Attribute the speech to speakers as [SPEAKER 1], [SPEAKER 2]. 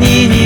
[SPEAKER 1] need